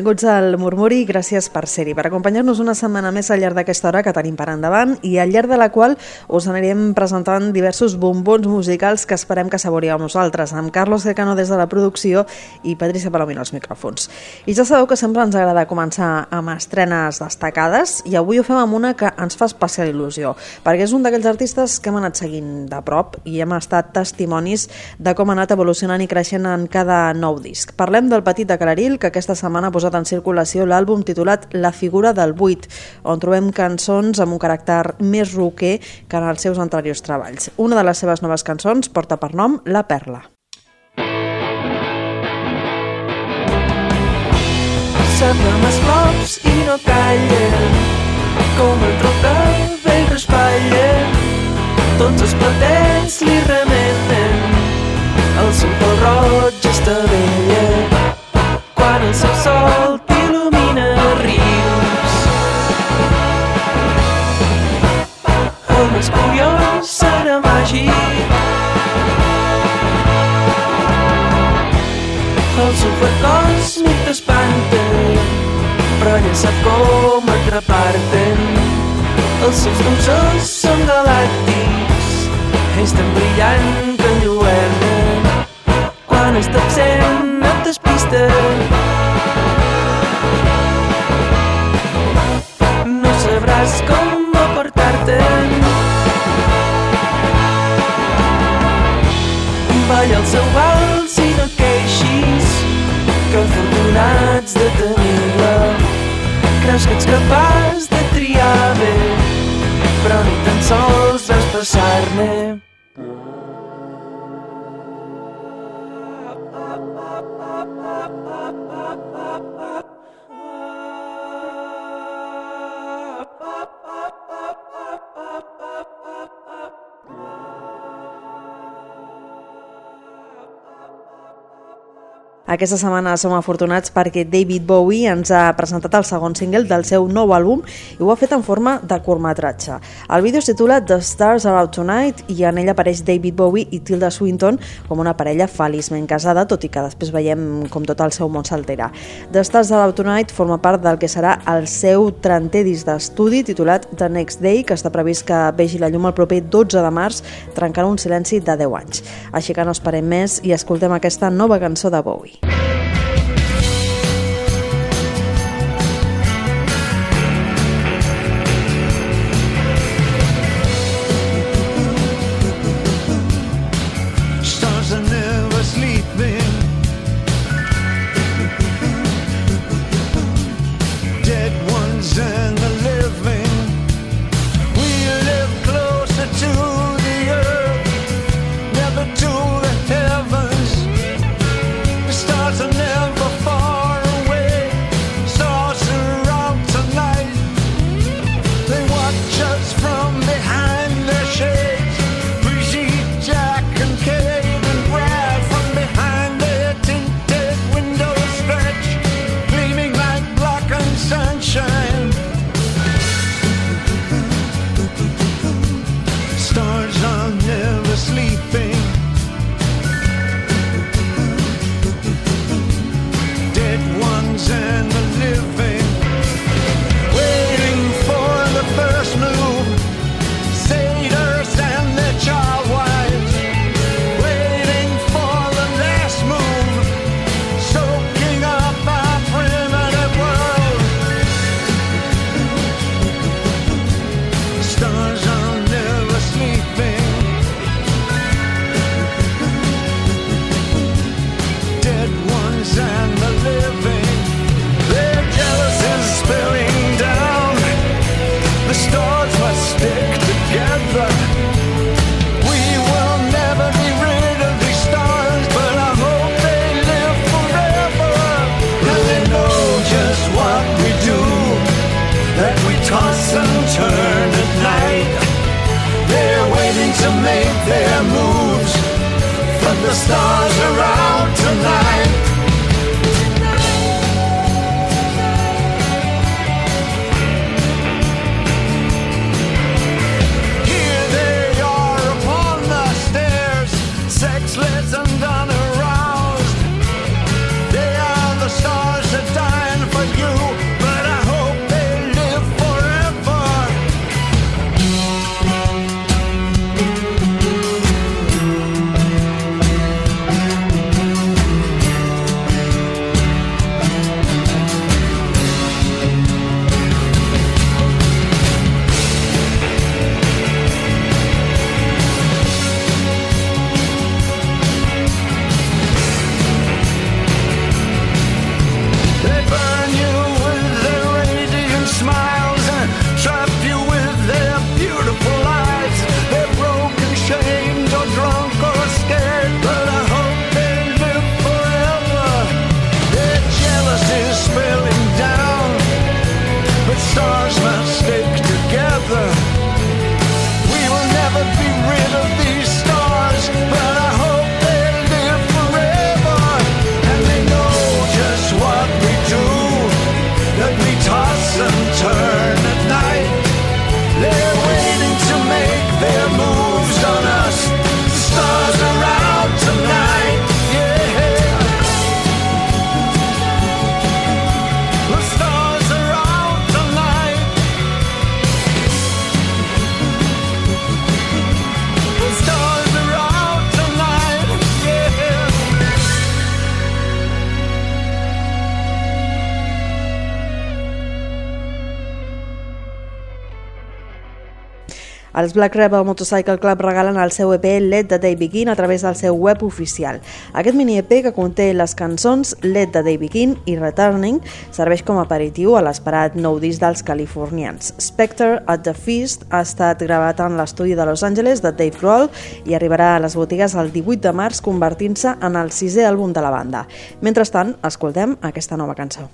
Benvinguts al Murmuri i gràcies per ser-hi, per acompanyar-nos una setmana més al llarg d'aquesta hora que tenim per endavant i al llarg de la qual us anirem presentant diversos bombons musicals que esperem que saborieu amb nosaltres, amb Carlos Decano des de la producció i Patricia Palomino als micròfons. I ja sabeu que sempre ens agrada començar amb estrenes destacades i avui ho fem amb una que ens fa especial il·lusió, perquè és un d'aquells artistes que hem anat seguint de prop i hem estat testimonis de com ha anat evolucionant i creixent en cada nou disc. Parlem del Petit de Cararil, que aquesta setmana ha posat en circulació l'àlbum titulat La figura del buit, on trobem cançons amb un caràcter més roquer que en els seus anteriors treballs. Una de les seves noves cançons porta per nom La Perla. S'aplem els cops i no callen com el tronc del vell raspallen tots els platets li remenen el seu pèl roig està vella ja sap com atrapar-te'n. Els seus llums són galàctics, és tan brillant que enlluernen. Quan està absent no t'espista, no sabràs com apartar-te'n. Balla el seu vals i no et queixis, que tenir-la. Creus que ets capaç de triar bé, però ni tan sols vas passar-ne. Aquesta setmana som afortunats perquè David Bowie ens ha presentat el segon single del seu nou àlbum i ho ha fet en forma de curtmetratge. El vídeo es titula The Stars Are Out Tonight i en ell apareix David Bowie i Tilda Swinton com una parella feliçment casada, tot i que després veiem com tot el seu món s'altera. The Stars Are Out Tonight forma part del que serà el seu 30è disc d'estudi titulat The Next Day, que està previst que vegi la llum el proper 12 de març, trencant un silenci de 10 anys. Així que no esperem més i escoltem aquesta nova cançó de Bowie. Stars lights turn at night. They're waiting to make their moves, but the stars are out tonight. Els Black Rebel Motorcycle Club regalen el seu EP Let the Day Begin a través del seu web oficial. Aquest mini EP que conté les cançons Let the Day Begin i Returning serveix com a aperitiu a l'esperat nou disc dels californians. Spectre at the Feast ha estat gravat en l'estudi de Los Angeles de Dave Grohl i arribarà a les botigues el 18 de març convertint-se en el sisè àlbum de la banda. Mentrestant, escoltem aquesta nova cançó.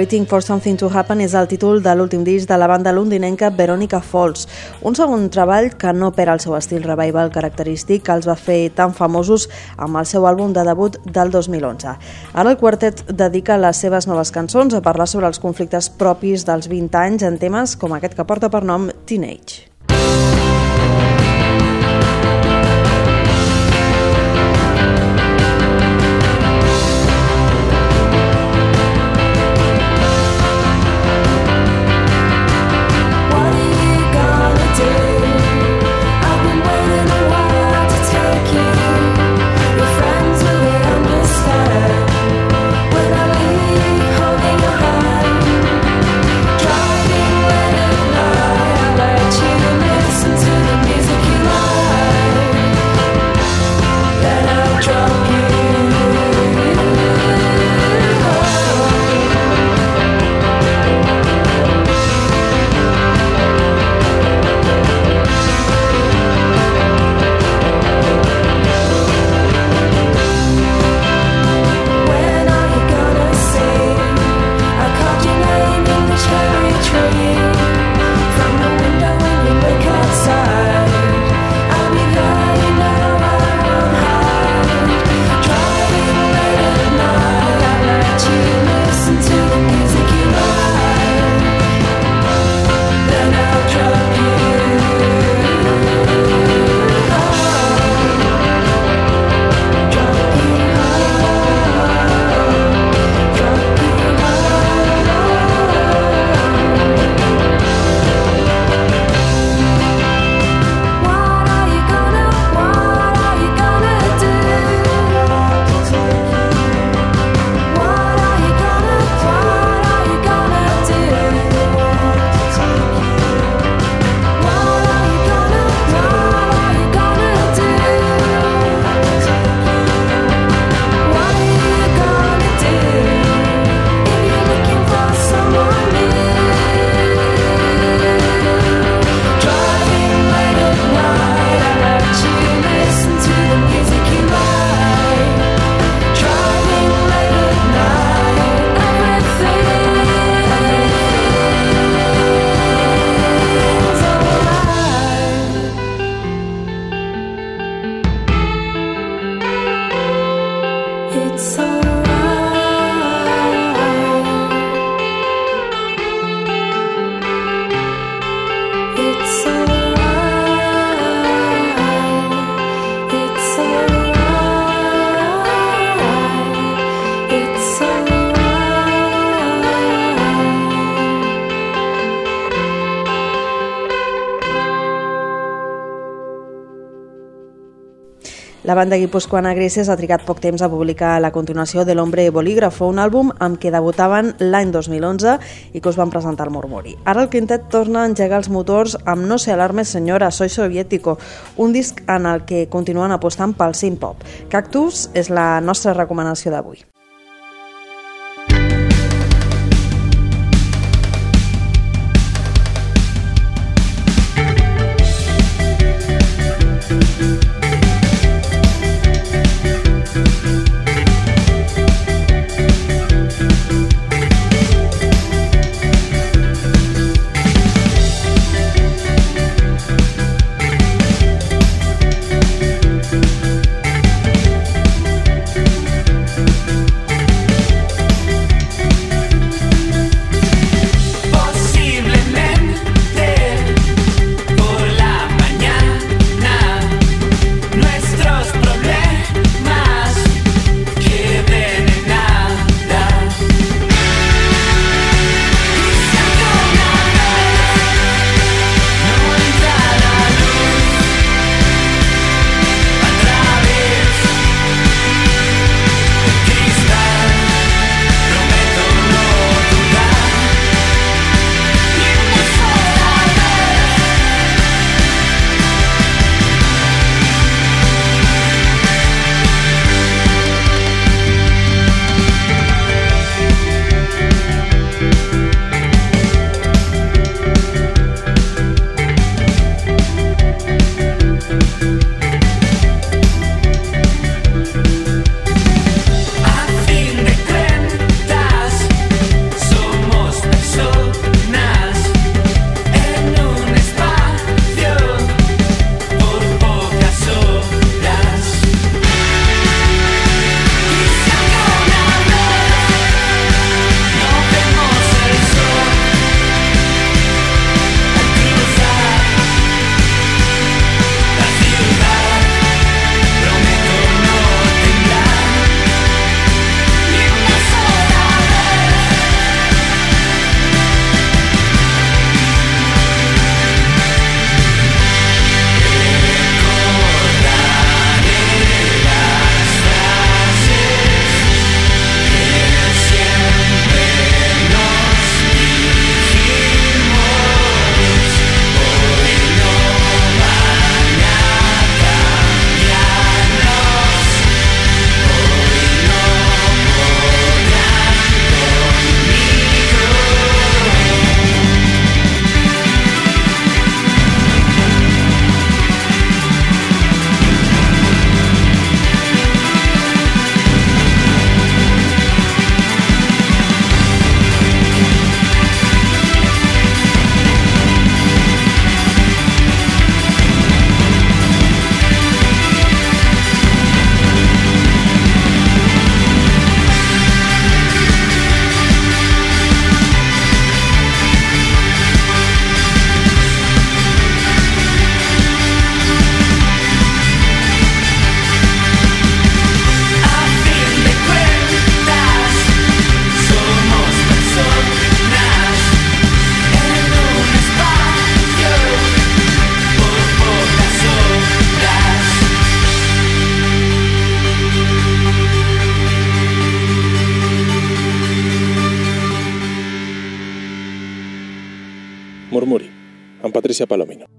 Waiting for Something to Happen és el títol de l'últim disc de la banda londinenca Veronica Falls, un segon treball que no perd el seu estil revival característic que els va fer tan famosos amb el seu àlbum de debut del 2011. Ara el quartet dedica les seves noves cançons a parlar sobre els conflictes propis dels 20 anys en temes com aquest que porta per nom Teenage. La banda guipuscoana Grises ha trigat poc temps a publicar la continuació de l'Hombre Bolígrafo, un àlbum amb què debutaven l'any 2011 i que us van presentar al Murmuri. Ara el quintet torna a engegar els motors amb No se alarme senyora, soy soviético, un disc en el que continuen apostant pel synth-pop. Cactus és la nostra recomanació d'avui. Palomino.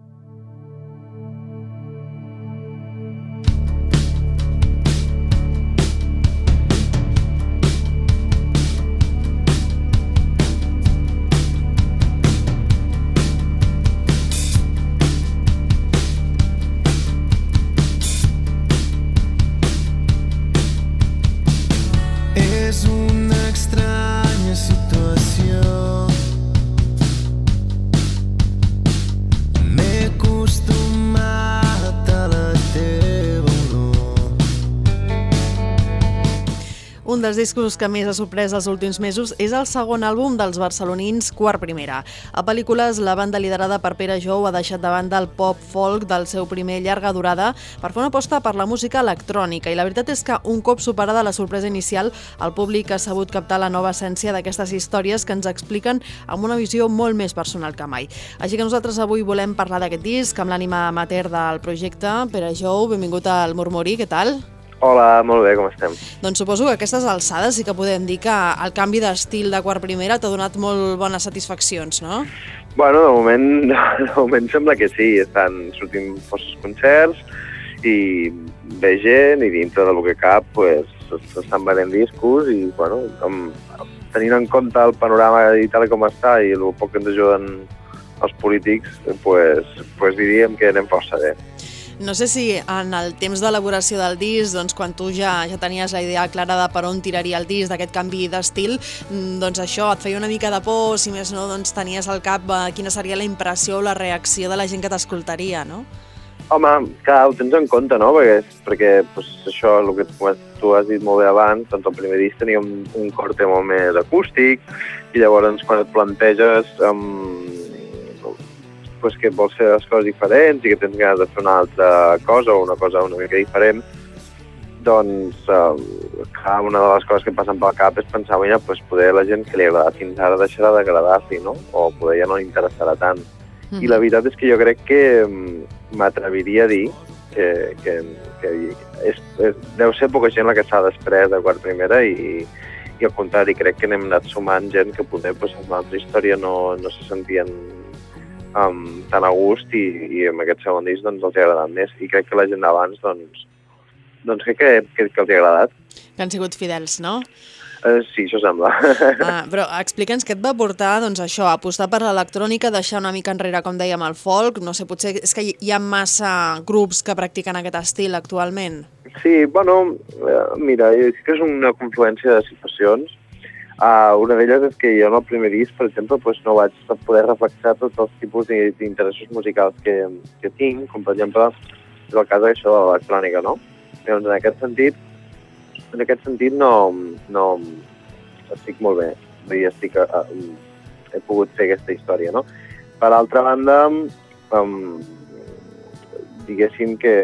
Dels discos que més ha sorprès els últims mesos és el segon àlbum dels barcelonins Quart Primera. A pel·lícules, la banda liderada per Pere Jou ha deixat de banda el pop-folk del seu primer llarga durada per fer una aposta per la música electrònica i la veritat és que un cop superada la sorpresa inicial, el públic ha sabut captar la nova essència d'aquestes històries que ens expliquen amb una visió molt més personal que mai. Així que nosaltres avui volem parlar d'aquest disc amb l'ànima amateur del projecte. Pere Jou, benvingut al Murmurí, què tal? Hola, molt bé, com estem? Doncs suposo que aquestes alçades sí que podem dir que el canvi d'estil de quart primera t'ha donat molt bones satisfaccions, no? Bueno, de moment, de moment sembla que sí, estan sortint forces concerts i ve gent i dintre del que cap pues, s'estan venent discos i, bueno, amb, tenint en compte el panorama i tal com està i el poc que ens ajuden els polítics, pues, pues diríem que anem força bé. No sé si en el temps d'elaboració del disc, doncs, quan tu ja, ja tenies la idea clara de per on tiraria el disc, d'aquest canvi d'estil, mm, doncs això et feia una mica de por, si més no, doncs tenies al cap eh, quina seria la impressió o la reacció de la gent que t'escoltaria, no? Home, clar, ho tens en compte, no? Perquè, perquè pues, això, el que tu, has dit molt bé abans, doncs el primer disc tenia un, un corte molt més acústic, i llavors quan et planteges um, pues, que vols fer les coses diferents i que tens ganes de fer una altra cosa o una cosa una mica diferent, doncs eh, clar, una de les coses que passen pel cap és pensar, mira, pues, poder la gent que li agrada fins ara deixarà d'agradar-li, no? O poder ja no li interessarà tant. Mm -hmm. I la veritat és que jo crec que m'atreviria a dir que, que, que és, és, deu ser poca gent la que s'ha després de quart primera i, i al contrari, crec que n'hem anat sumant gent que poder pues, en l'altra història no, no se sentien um, tan a gust i, i amb aquest segon disc doncs, els ha agradat més i crec que la gent d'abans doncs, doncs crec que, que, que els ha agradat. Que han sigut fidels, no? Uh, sí, això sembla. Ah, però explica'ns què et va portar doncs, això, apostar per l'electrònica, deixar una mica enrere, com dèiem, el folk. No sé, potser és que hi ha massa grups que practiquen aquest estil actualment. Sí, bueno, eh, mira, sí que és una confluència de situacions Uh, una d'elles és que jo en el primer disc, per exemple, pues, no vaig poder reflexar tots els tipus d'interessos musicals que, que tinc, com per exemple és el cas d'això de l'electrònica, no? Llavors, en aquest sentit, en aquest sentit no, no estic molt bé, vull dir, estic, uh, he pogut fer aquesta història, no? Per altra banda, um, diguéssim que,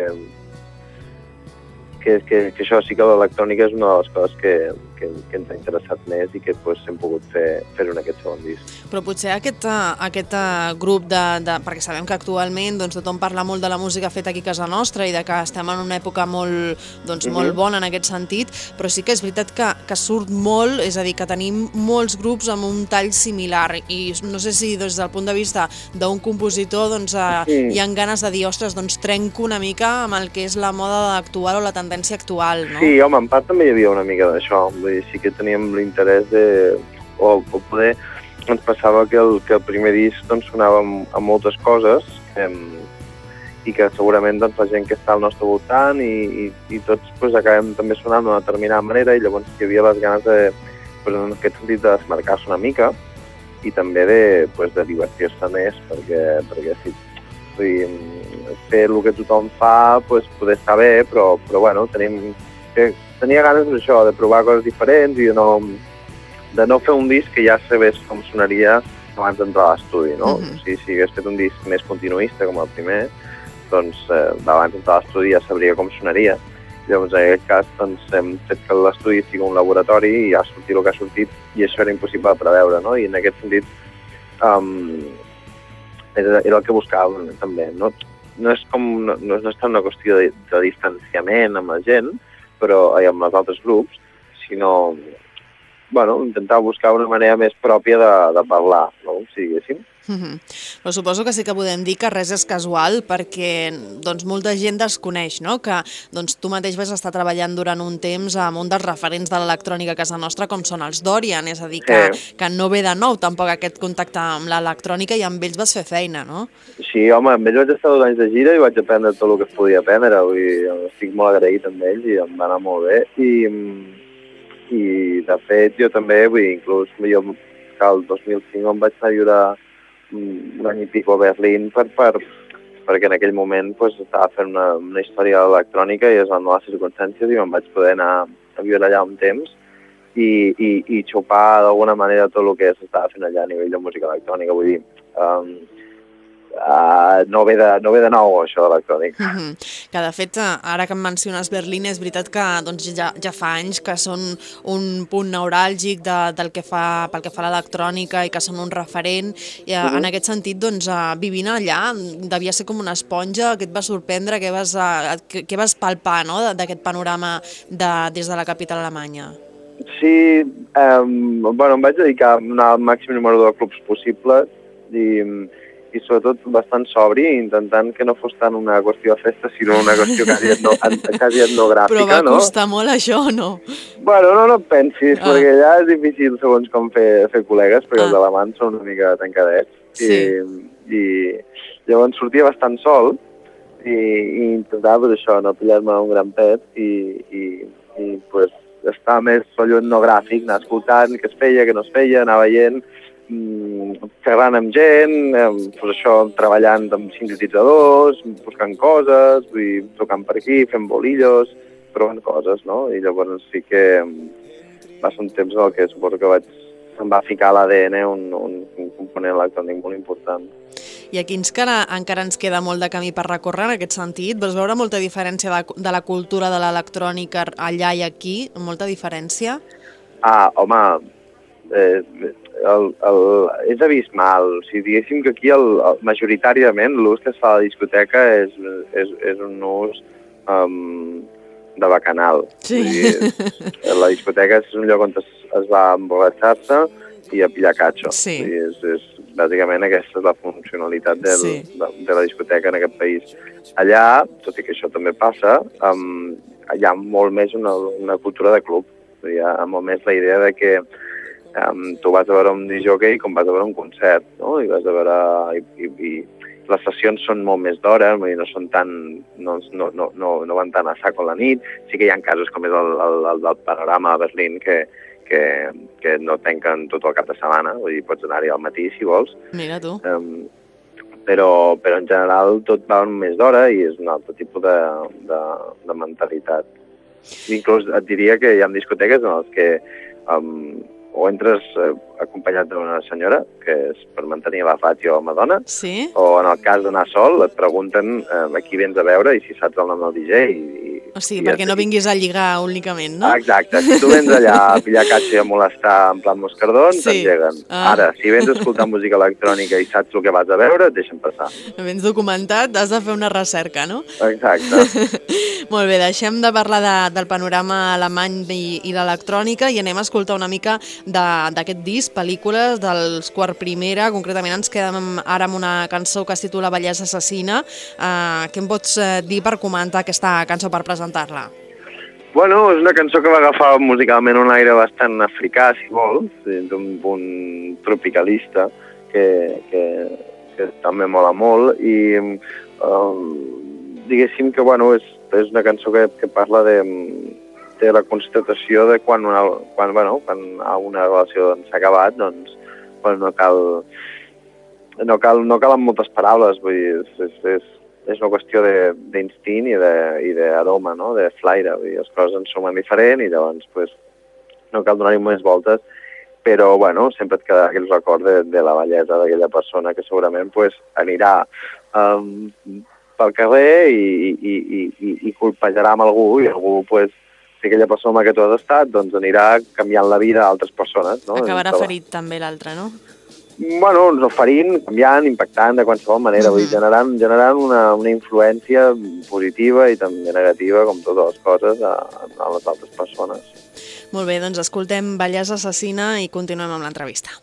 que, que, que això sí que l'electrònica és una de les coses que, que, que ens ha interessat més i que pues, hem pogut fer, fer-ho en aquest segon disc. Però potser aquest, eh, aquest eh, grup de, de... perquè sabem que actualment doncs, tothom parla molt de la música feta aquí a casa nostra i de que estem en una època molt, doncs, mm -hmm. molt bona en aquest sentit, però sí que és veritat que, que surt molt, és a dir, que tenim molts grups amb un tall similar i no sé si des del punt de vista d'un compositor doncs, eh, sí. hi han ganes de dir, ostres, doncs trenco una mica amb el que és la moda actual o la tendència actual, no? Sí, home, en part també hi havia una mica d'això, Vull dir, sí que teníem l'interès de... O, o poder... Ens passava que el, que el primer disc doncs, sonava amb moltes coses eh, i que segurament doncs, la gent que està al nostre voltant i, i, i tots pues, acabem també sonant d'una determinada manera i llavors hi havia les ganes de, pues, en aquest sentit, de desmarcar-se una mica i també de, pues, de divertir-se més perquè, perquè vull dir, fer el que tothom fa pues, poder estar bé, però, però bueno, tenim, que tenia ganes d'això, de provar coses diferents i de no, de no fer un disc que ja sabés com sonaria abans d'entrar a l'estudi, no? Uh -huh. o sigui, si hagués fet un disc més continuista com el primer, doncs eh, abans d'entrar a l'estudi ja sabria com sonaria. Llavors, en aquest cas, doncs, hem fet que l'estudi sigui un laboratori i ha sortit el que ha sortit i això era impossible de preveure, no? I en aquest sentit um, era, era el que buscàvem també, no? No és, com, no, no és tant una qüestió de, de distanciament amb la gent, però eh, amb els altres grups, sinó bueno, intentar buscar una manera més pròpia de, de parlar, no? si diguéssim. Mm -hmm. Però suposo que sí que podem dir que res és casual perquè doncs, molta gent desconeix no? que doncs, tu mateix vas estar treballant durant un temps amb un dels referents de l'electrònica a casa nostra com són els Dorian, és a dir, que, sí. que no ve de nou tampoc aquest contacte amb l'electrònica i amb ells vas fer feina, no? Sí, home, amb ells vaig estar dos anys de gira i vaig aprendre tot el que es podia aprendre, vull dir, estic molt agraït amb ells i em va anar molt bé i, i de fet jo també, vull dir, inclús jo que el 2005 em vaig anar a viure un any i pico a Berlín per, per, perquè en aquell moment pues, estava fent una, una història electrònica i es van donar les circumstàncies i me'n vaig poder anar a viure allà un temps i, i, i xupar d'alguna manera tot el que s'estava fent allà a nivell de música electrònica. Vull dir, um, uh, no, ve de, no ve de nou això de l'electrònic. Mhm. Que de fet, eh, ara que em menciones Berlín, és veritat que doncs, ja, ja fa anys que són un punt neuràlgic de, del que fa, pel que fa a l'electrònica i que són un referent. I uh en aquest sentit, doncs, eh, vivint allà, devia ser com una esponja, que et va sorprendre, que vas, eh, que, que vas palpar no? d'aquest panorama de, des de la capital alemanya. Sí, um, bueno, em vaig dedicar a anar al màxim número de clubs possibles i, i sobretot bastant sobri, intentant que no fos tant una qüestió de festa, sinó una qüestió quasi, etno, quasi etnogràfica, Però va no? costar molt això, no? Bueno, no, no et pensis, Ah. perquè allà és difícil segons com fer, fer col·legues, perquè Ah. els alemans són una mica tancadets. Sí. I, I llavors sortia bastant sol i, i intentava pues, això, no pillar-me un gran pet i, i, i pues, estar més rotllo etnogràfic, anar escoltant què es feia, què no es feia, anar veient, xerrant amb gent, pues això, treballant amb sintetitzadors, buscant coses, vull dir, tocant per aquí, fent bolillos, provant coses, no? I llavors sí que mm, va ser un temps en que suposo que vaig, em va ficar a l'ADN un, un, un component electrònic molt important. I aquí ens encara, encara ens queda molt de camí per recórrer en aquest sentit. Vas veure molta diferència de, de la cultura de l'electrònica allà i aquí? Molta diferència? Ah, home, eh, el, el, és abismal. O sigui, diguéssim que aquí el, el, majoritàriament l'ús que es fa a la discoteca és, és, és un ús um, de bacanal. Sí. Vull dir, la discoteca és un lloc on es, es va emborratxar-se i a pillar catxo. Sí. Vull dir, és, és, bàsicament aquesta és la funcionalitat del, Sí. de, de la discoteca en aquest país. Allà, tot i que això també passa, um, hi ha molt més una, una cultura de club. Hi ha molt més la idea de que um, tu vas a veure un disjockey com vas a veure un concert, no? I vas a veure... I, i, i les sessions són molt més d'hora, vull dir, no són tan... No, no, no, no, van tan a sac a la nit. Sí que hi ha casos com és el, el, el del panorama a Berlín que, que, que no tanquen tot el cap de setmana, vull dir, pots anar-hi al matí si vols, Mira tu. um, però, però en general tot va més d'hora i és un altre tipus de, de, de mentalitat. Inclús et diria que hi ha discoteques en les que um, o entres eh, acompanyat d'una senyora, que és per mantenir la patio a Madonna, Sí? o en el cas d'anar sol et pregunten eh, a qui vens a veure i si saps el nom del DJ i, i O sigui, perquè no vinguis a lligar únicament, no? Exacte. Si tu vens allà a pillar catxa i a molestar en plan moscardons, Sí. t'engeguen. Ah. Ara, si vens a escoltar música electrònica i saps el que vas a veure, et deixen passar. Vens documentat, has de fer una recerca, no? Exacte. Molt bé, deixem de parlar de, del panorama alemany i, i l'electrònica i anem a escoltar una mica d'aquest disc, pel·lícules dels Quart Primera. Concretament ens quedem ara amb una cançó que es titula Bellesa Assassina. Uh, què em pots eh, dir per comentar aquesta cançó, per presentar-la? Bueno, és una cançó que va agafar musicalment un aire bastant africà, si vols, d'un punt tropicalista, que, que, que també mola molt, i um, diguéssim que, bueno, és, és una cançó que, que parla de, de la constatació de quan una, quan, bueno, quan una relació doncs, s'ha acabat, doncs, bueno, no cal no cal, no calen moltes paraules, vull dir, és, és, és, és una qüestió de- d'instint i de- i d'aroma, no? de flaire, vull dir, les coses ens sumen diferent i llavors pues, no cal donar-hi més voltes, però bueno, sempre et quedarà aquell record de, de la bellesa d'aquella persona que segurament pues, anirà um, pel carrer i, i, i, i, i colpejarà amb algú i algú pues, si aquella persona que tu has estat doncs anirà canviant la vida a altres persones. No? Acabarà ferit també l'altre, no? Bueno, ens oferint, canviant, impactant de qualsevol manera, vull dir, generant, generant una, una influència positiva i també negativa, com totes les coses, a, a les altres persones. Molt bé, doncs escoltem Bellesa Assassina i continuem amb l'entrevista.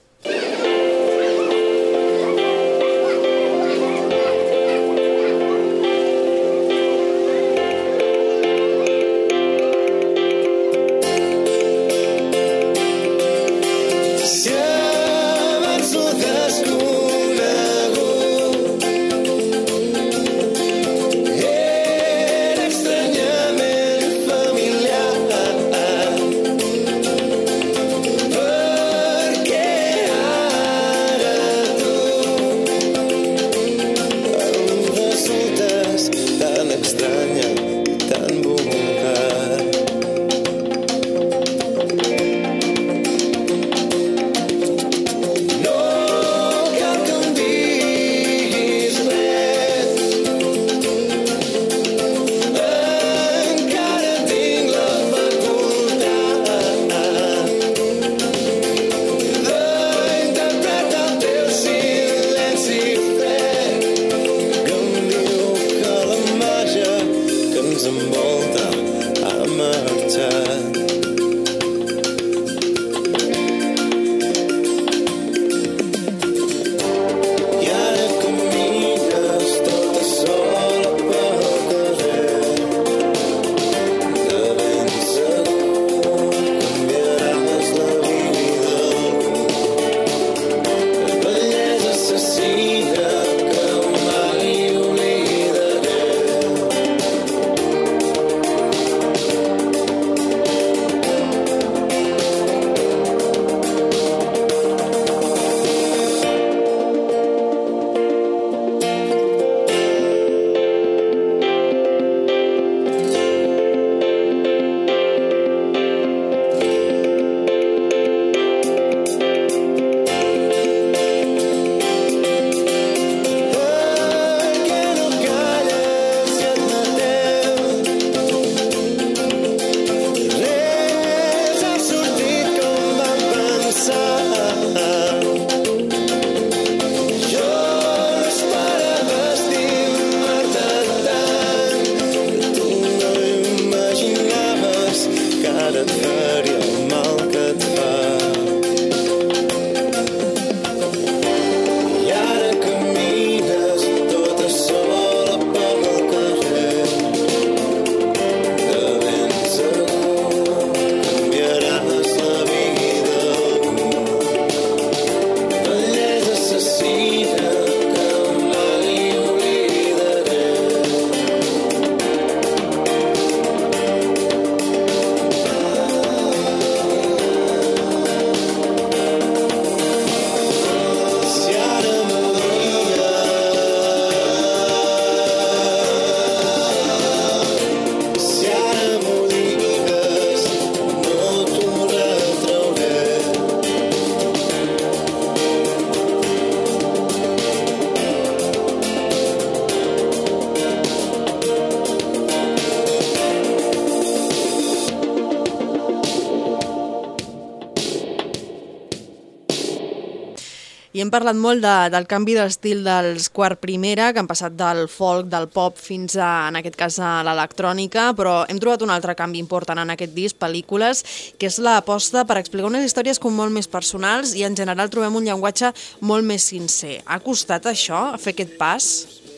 I hem parlat molt de, del canvi d'estil dels quart primera, que han passat del folk, del pop, fins a, en aquest cas, a l'electrònica, però hem trobat un altre canvi important en aquest disc, pel·lícules, que és l'aposta per explicar unes històries com molt més personals i en general trobem un llenguatge molt més sincer. Ha costat això, fer aquest pas?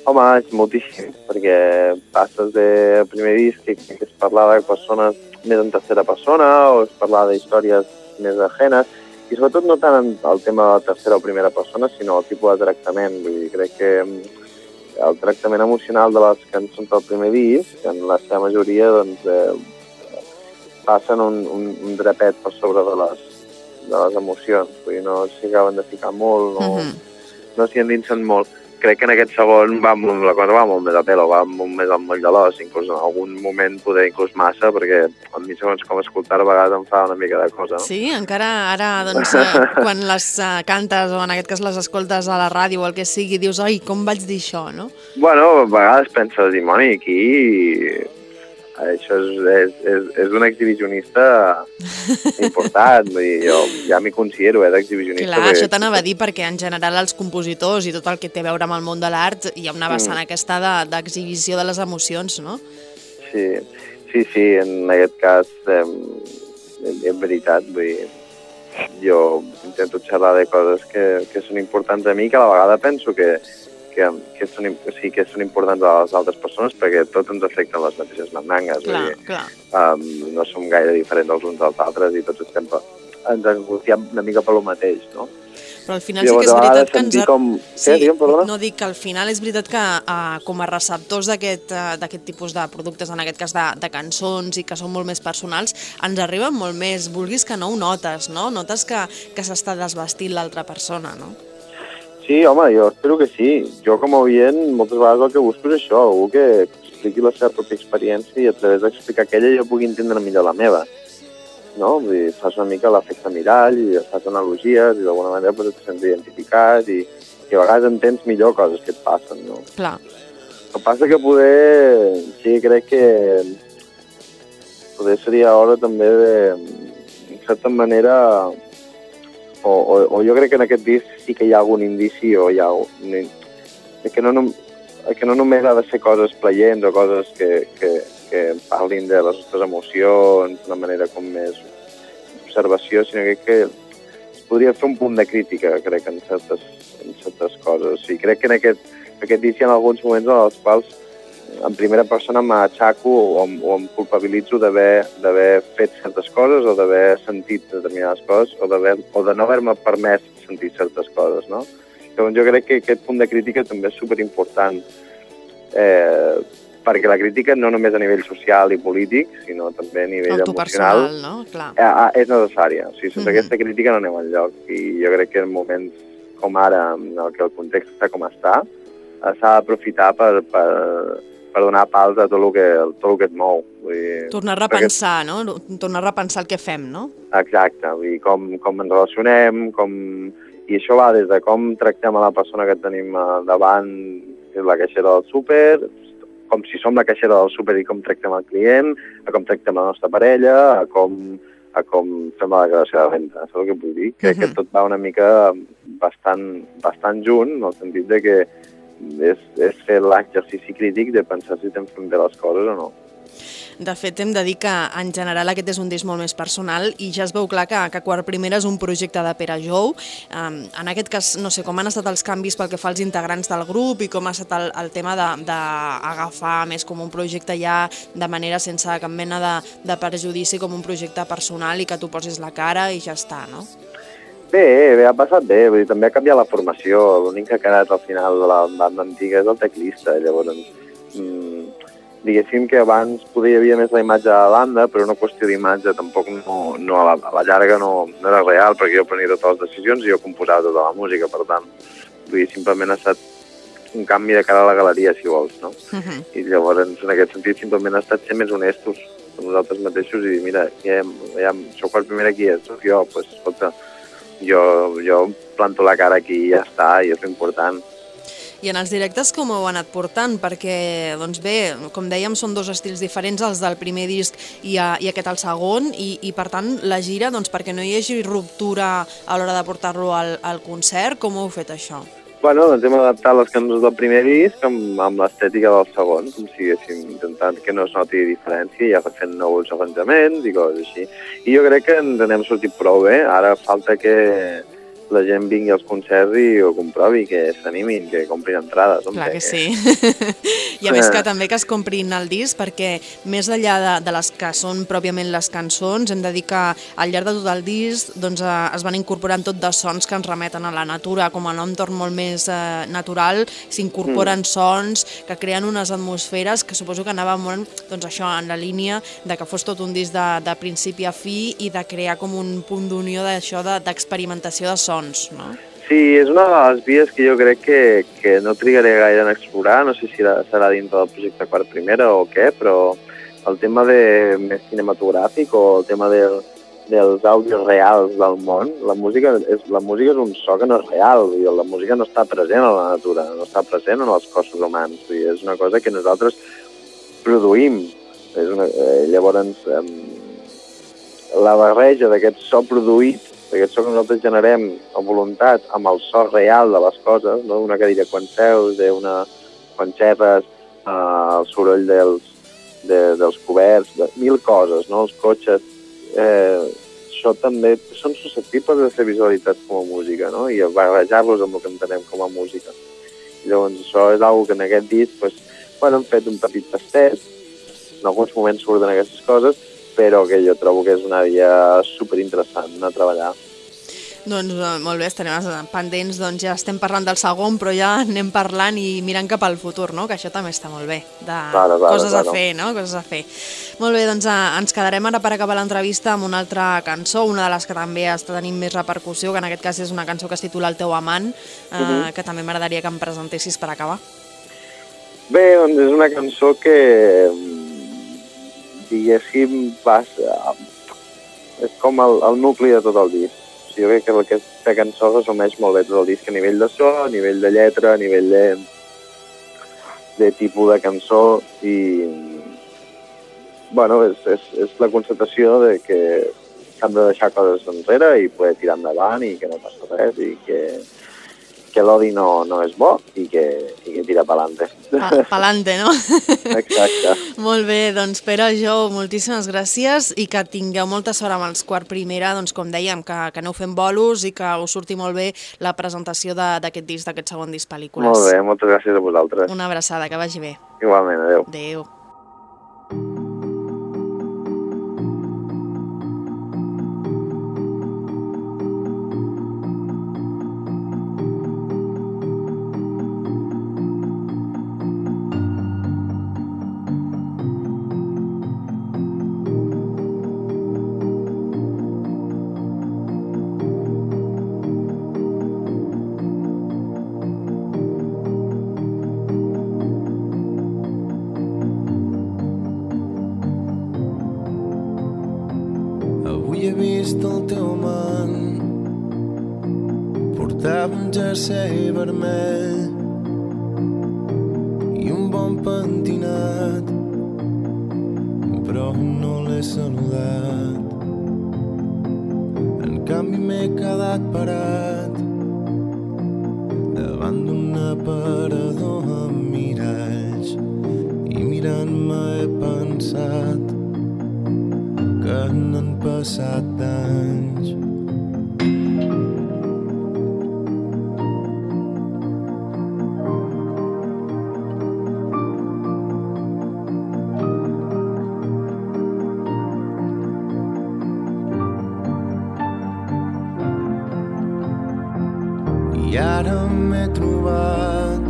Home, és moltíssim, perquè passes de primer disc que, que es parlava de persones més en tercera persona o es parlava d'històries més ajenes i sobretot no tant en el tema de la tercera o primera persona, sinó el tipus de tractament. Vull dir, crec que mm, el tractament emocional de les cançons del primer disc, en la seva majoria, doncs, eh, passen un, un, un drapet per sobre de les, de les emocions. Vull dir, no s'hi acaben de ficar molt, no, Mhm. no s'hi endinsen molt. Crec que en aquest segon va molt, la cosa va molt més a pelo, va molt més al moll de l'os, inclús en algun moment poder inclús massa, perquè a mi segons com escoltar a vegades em fa una mica de cosa. No? Sí, encara ara, doncs, eh, quan les eh, cantes o en aquest cas les escoltes a la ràdio o el que sigui, dius, oi, com vaig dir això, no? Bueno, a vegades penses, dimoni, aquí això és, és, és, és un exhibicionista important, vull dir, jo ja m'hi considero, eh, d'exhibicionista. Clar, perquè- això t'anava a dir perquè en general els compositors i tot el que té a veure amb el món de l'art hi ha una vessant aquesta de- d'exhibició de, les emocions, no? Sí, sí, sí, en aquest cas eh, és veritat, vull dir, jo intento xerrar de coses que, que són importants a mi que a la vegada penso que, que, que, són, o sigui, que són importants a les altres persones perquè tots ens afecten les mateixes mandangues. Clar, Vull dir, clar. um, no som gaire diferents els uns dels altres i tots estem per, ens angustiem una mica per lo mateix, no? Però al final I sí que és llavors, veritat que ens... com- Què, digue'm, perdona? no dic que al final és veritat que uh, com a receptors d'aquest uh, tipus de productes, en aquest cas de, de cançons i que són molt més personals, ens arriben molt més, vulguis que no ho notes, no? Notes que, que s'està desvestint l'altra persona, no? Sí, home, jo espero que sí. Jo com a oient moltes vegades el que busco és això, algú que expliqui la seva pròpia experiència i a través d'explicar aquella jo pugui entendre millor la meva. No? Vull dir, fas una mica l'efecte mirall i fas analogies i d'alguna manera pues, et sents identificat i, i a vegades entens millor coses que et passen, no? Clar. El que passa que poder... Sí, crec que poder seria hora també de, en certa manera, o, o, o jo crec que en aquest disc sí que hi ha algun indici o hi ha... Un, que no, que no només ha de ser coses pleients o coses que, que, que parlin de les nostres emocions d'una manera com més observació, sinó que, que es podria fer un punt de crítica, crec, en certes, en certes coses. Sigui, crec que en aquest, aquest disc hi ha alguns moments en els quals en primera persona m'aixaco o, em- o em culpabilitzo d'haver fet certes coses o d'haver sentit determinades coses o, o de no haver-me permès sentir certes coses, no? Llavors jo crec que aquest punt de crítica també és superimportant eh, perquè la crítica no només a nivell social i polític, sinó també a nivell emocional no? Clar. eh, eh, és necessària. O sigui, sense Mhm. aquesta crítica no anem enlloc. I jo crec que en moments com ara, en el que el context està com està, eh, s'ha d'aprofitar per, per, per donar pals a tot el que, tot el que et mou. Vull dir, Tornar a repensar, no? Tornar a repensar el que fem, no? Exacte, vull dir, com, com ens relacionem, com... i això va des de com tractem a la persona que tenim davant, que és la caixera del súper, com si som la caixera del súper i com tractem el client, a com tractem la nostra parella, a com, a com fem la declaració de renta. Saps el que vull dir? Crec que Mhm. tot va una mica bastant, bastant junt, en el sentit de que és, és fer l'exercici crític de pensar si estem fent bé les coses o no. De fet, hem de dir que en general aquest és un disc molt més personal i ja es veu clar que, que Quart Primera és un projecte de Pere Jou. En aquest cas, no sé, com han estat els canvis pel que fa als integrants del grup i com ha estat el, el tema d'agafar més com un projecte ja de manera sense cap mena de, de perjudici com un projecte personal i que tu posis la cara i ja està, no? Bé, bé, ha passat bé, vull dir, també ha canviat la formació, l'únic que ha quedat al final de la banda antiga és el teclista, llavors, mm, diguéssim que abans podia havia més la imatge de la banda, però una qüestió d'imatge tampoc no, no a, la, a la llarga no, no era real, perquè jo prenia totes les decisions i jo composava tota la música, per tant, vull dir, simplement ha estat un canvi de cara a la galeria, si vols, no? Uh -huh. I llavors, en aquest sentit, simplement ha estat ser més honestos amb nosaltres mateixos i dir, mira, ja, ja, sóc el primer aquí, sóc jo, doncs, pues, escolta, jo, jo planto la cara aquí i ja està, i és l'important. I en els directes com ho heu anat portant? Perquè, doncs bé, com dèiem, són dos estils diferents, els del primer disc i, a, i aquest el segon, i, i per tant la gira, doncs perquè no hi hagi ruptura a l'hora de portar-lo al, al concert, com ho heu fet això? Bueno, doncs hem adaptat les cançons del primer disc amb, amb l'estètica del segon, com si haguéssim intentat que no es noti diferència, ja fent nous arranjaments i coses així. I jo crec que ens n'hem sortit prou bé. Ara falta que la gent vingui als concerts i ho comprovi, que s'animin, que comprin entrades. Clar hombre, que sí. I a més que també que es comprin el disc perquè més enllà de, de les que són pròpiament les cançons, hem de dir que al llarg de tot el disc doncs, eh, es van incorporant tot de sons que ens remeten a la natura, com en un entorn molt més eh, natural, s'incorporen sons que creen unes atmosferes que suposo que anava molt doncs, això en la línia de que fos tot un disc de, de principi a fi i de crear com un punt d'unió d'això de- d'experimentació de sons, no? Sí, és una de les vies que jo crec que, que no trigaré gaire en explorar, no sé si serà, dintre del projecte Quart Primera o què, però el tema de més cinematogràfic o el tema del, dels àudios reals del món, la música és, la música és un so que no és real, dir, la música no està present a la natura, no està present en els cossos humans, dir, és una cosa que nosaltres produïm. És una, eh, llavors, eh, la barreja d'aquest so produït d'aquest so que nosaltres generem a voluntat amb el so real de les coses, no? una cadira quan seus, d'una quan xerres, eh, el soroll dels, de, dels coberts, de mil coses, no? els cotxes, eh, això també són susceptibles de ser visualitats com a música, no? i barrejar-los amb el que entenem com a música. Llavors això és una que en aquest disc pues, bueno, hem fet un petit tastet, en alguns moments surten aquestes coses, però que jo trobo que és una via superinteressant a treballar. Doncs eh, molt bé, estarem pendents, doncs ja estem parlant del segon, però ja anem parlant i mirant cap al futur, no? Que això també està molt bé, de Claro, claro, coses claro. a fer, no? Coses a fer. Molt bé, doncs eh, ens quedarem ara per acabar l'entrevista amb una altra cançó, una de les que també està tenint més repercussió, que en aquest cas és una cançó que es titula El teu amant, eh, Mhm. que també m'agradaria que em presentessis per acabar. Bé, doncs és una cançó que, diguéssim, passa... És com el, el nucli de tot el disc. O sigui, jo crec que aquesta cançó resumeix molt bé tot el disc a nivell de so, a nivell de lletra, a nivell de, de tipus de cançó i... Bueno, és, és, és la constatació de que s'han de deixar coses enrere i poder tirar endavant i que no passa res i que, que l'odi no, no és bo i que, i que tira pa'lante. Pa, palante, no? Exacte. Molt bé, doncs Pere, Jo, moltíssimes gràcies i que tingueu molta sort amb els quart primera, doncs com dèiem, que, que aneu fent bolos i que us surti molt bé la presentació d'aquest disc, d'aquest segon disc pel·lícules. Molt bé, moltes gràcies a vosaltres. Una abraçada, que vagi bé. Igualment, adeu. Adéu. Que n'han passat anys. I ara m'he trobat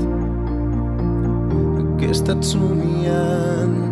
que he estat somiant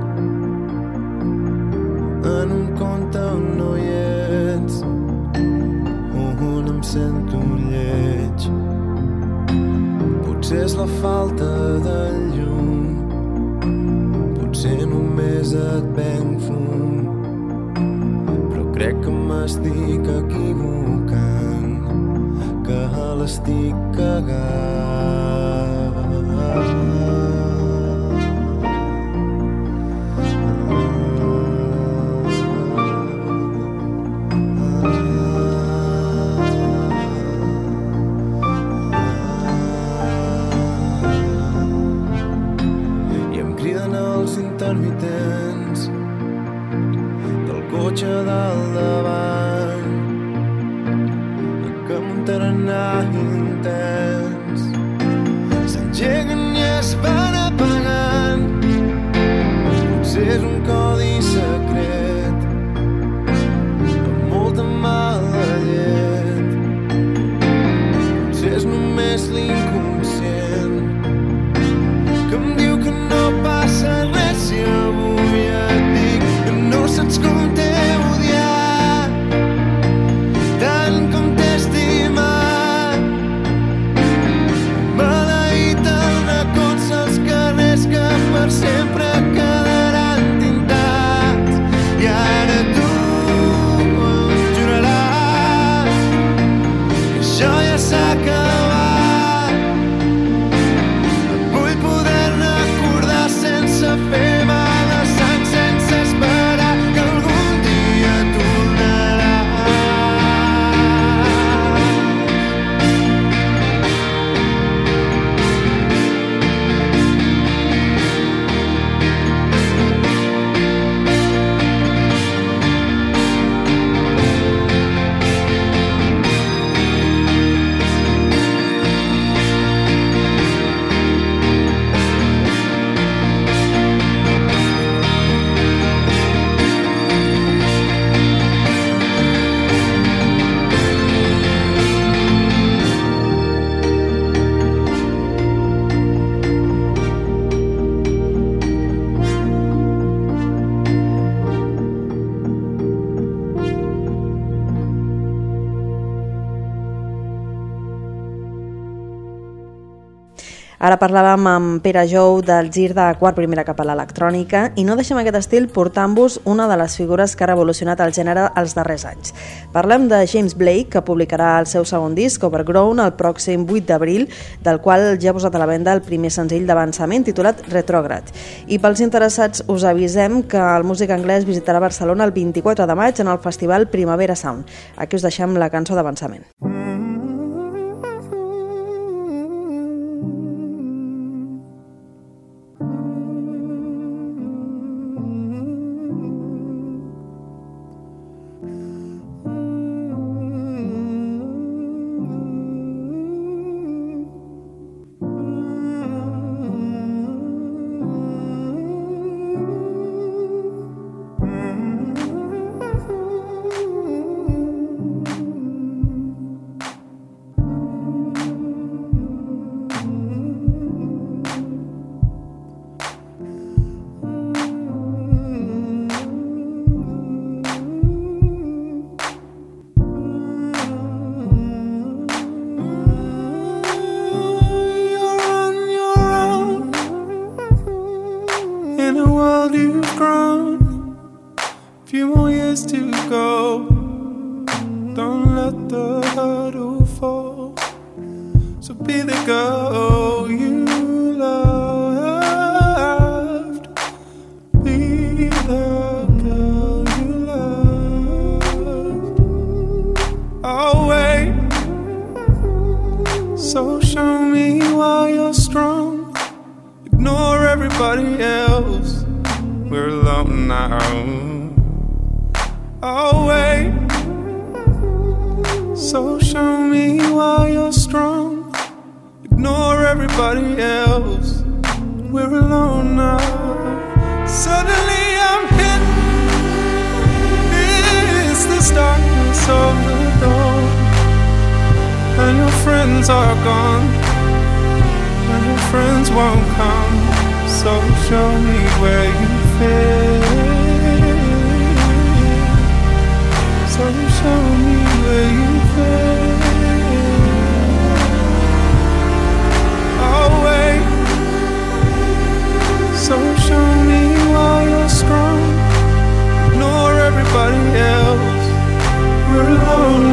Ara parlàvem amb Pere Jou del gir de quart primera cap a l'electrònica i no deixem aquest estil portant-vos una de les figures que ha revolucionat el gènere els darrers anys. Parlem de James Blake, que publicarà el seu segon disc, Overgrown, el pròxim 8 d'abril, del qual ja ha posat a la venda el primer senzill d'avançament titulat Retrograd. I pels interessats us avisem que el músic anglès visitarà Barcelona el 24 de maig en el festival Primavera Sound. Aquí us deixem la cançó d'avançament. Mm-hmm. Won't come. So show me where you fit. So show me where you fit. I'll wait. So show me why you're strong. Ignore everybody else. We're alone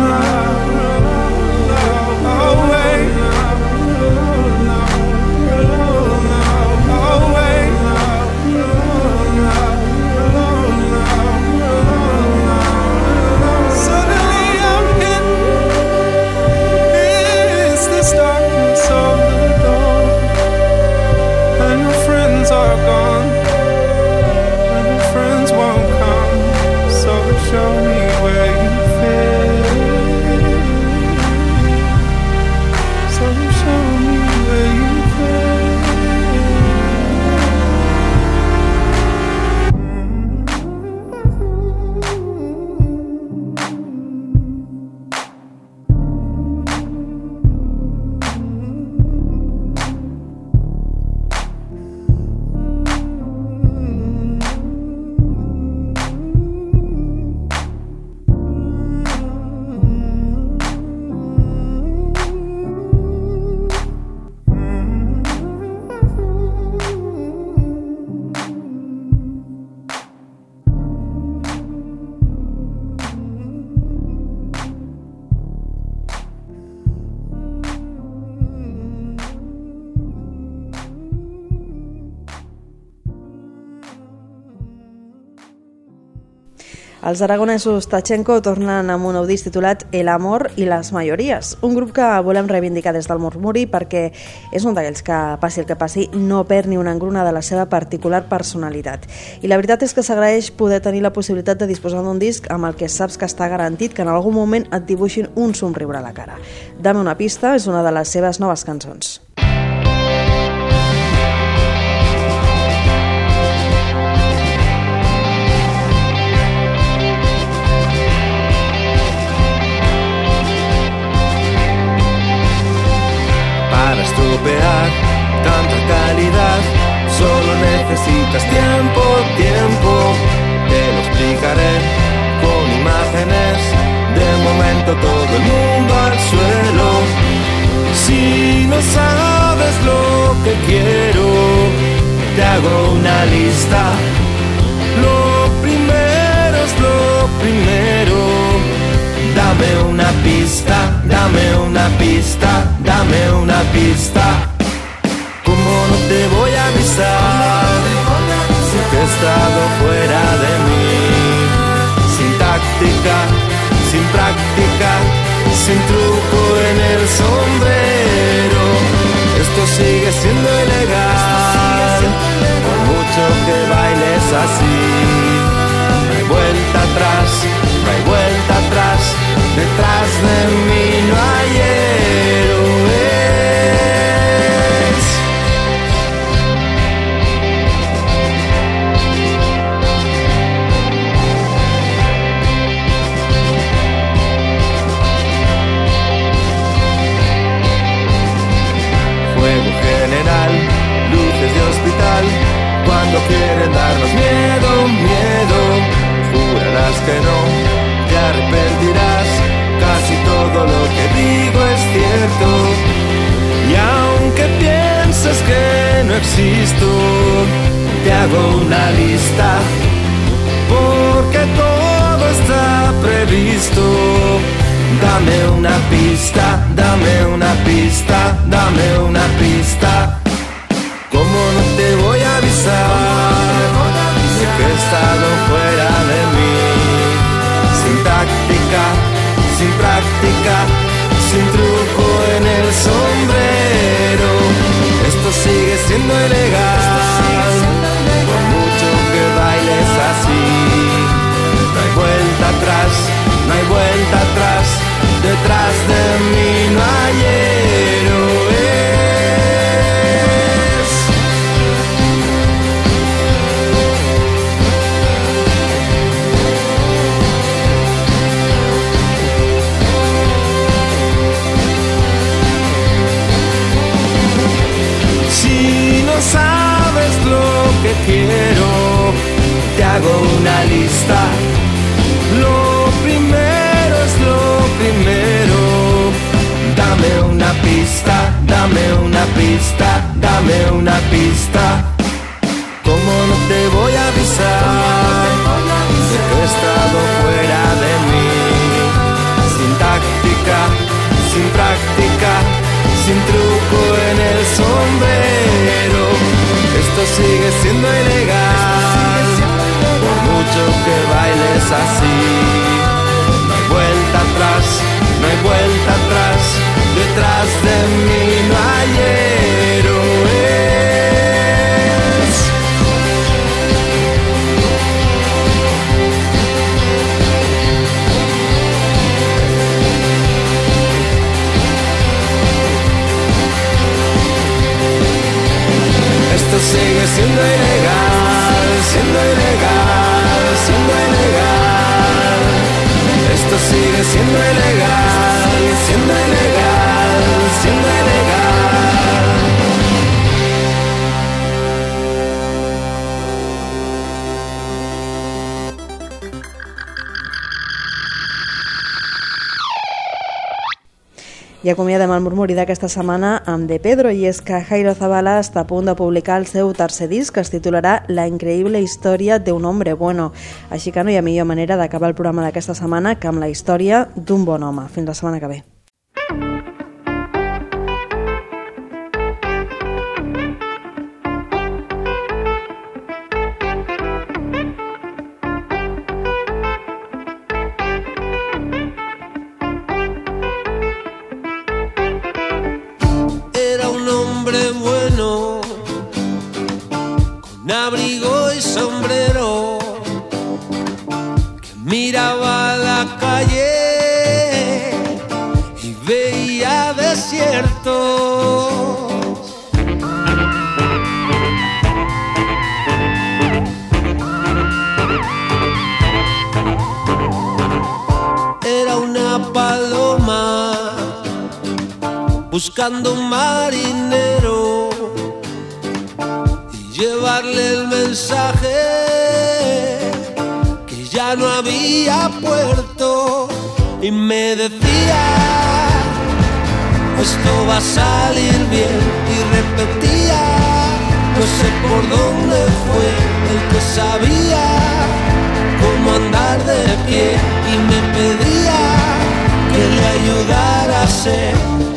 Els aragonesos Tachenko tornen amb un nou titulat El amor i les majories, un grup que volem reivindicar des del murmuri perquè és un d'aquells que, passi el que passi, no perd ni una engruna de la seva particular personalitat. I la veritat és que s'agraeix poder tenir la possibilitat de disposar d'un disc amb el que saps que està garantit que en algun moment et dibuixin un somriure a la cara. Dame una pista és una de les seves noves cançons. Tanta calidad, solo necesitas tiempo, tiempo. Te lo explicaré con imágenes. De momento todo el mundo al suelo. Si no sabes lo que quiero, te hago una lista. Lo primero es lo primero. Dame una pista, dame una pista, dame una pista. ¿Cómo no te voy a avisar? Si que he estado fuera de mí. Sin táctica, sin práctica, sin truco en el sombrero. Esto sigue siendo ilegal. Por mucho que bailes así. No hay vuelta atrás, Detrás de mí no hay I acomiadem el murmuri d'aquesta setmana amb De Pedro, i és que Jairo Zavala està a punt de publicar el seu tercer disc, que es titularà La increïble història d'un hombre bueno. Així que no hi ha millor manera d'acabar el programa d'aquesta setmana que amb la història d'un bon home. Fins la setmana que ve. buscando un marinero y llevarle el mensaje que ya no había puerto. Y me decía esto va a salir bien y repetía no sé por dónde fue el que sabía cómo andar de pie y me pedía que le ayudara a ser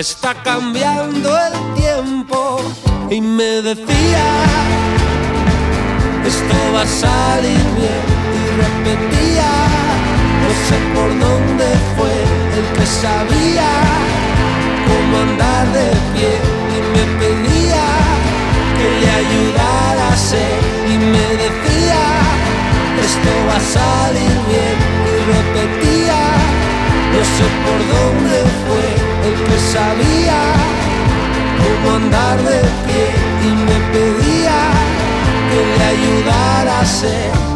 está cambiando el tiempo y me decía, esto va a salir bien y repetía, no sé por dónde fue el que sabía cómo andar de pie y me pedía que le ayudara a ser y me decía, esto va a salir bien y repetía, no sé por dónde fue el que sabía cómo andar de pie y me pedía que le ayudara a ser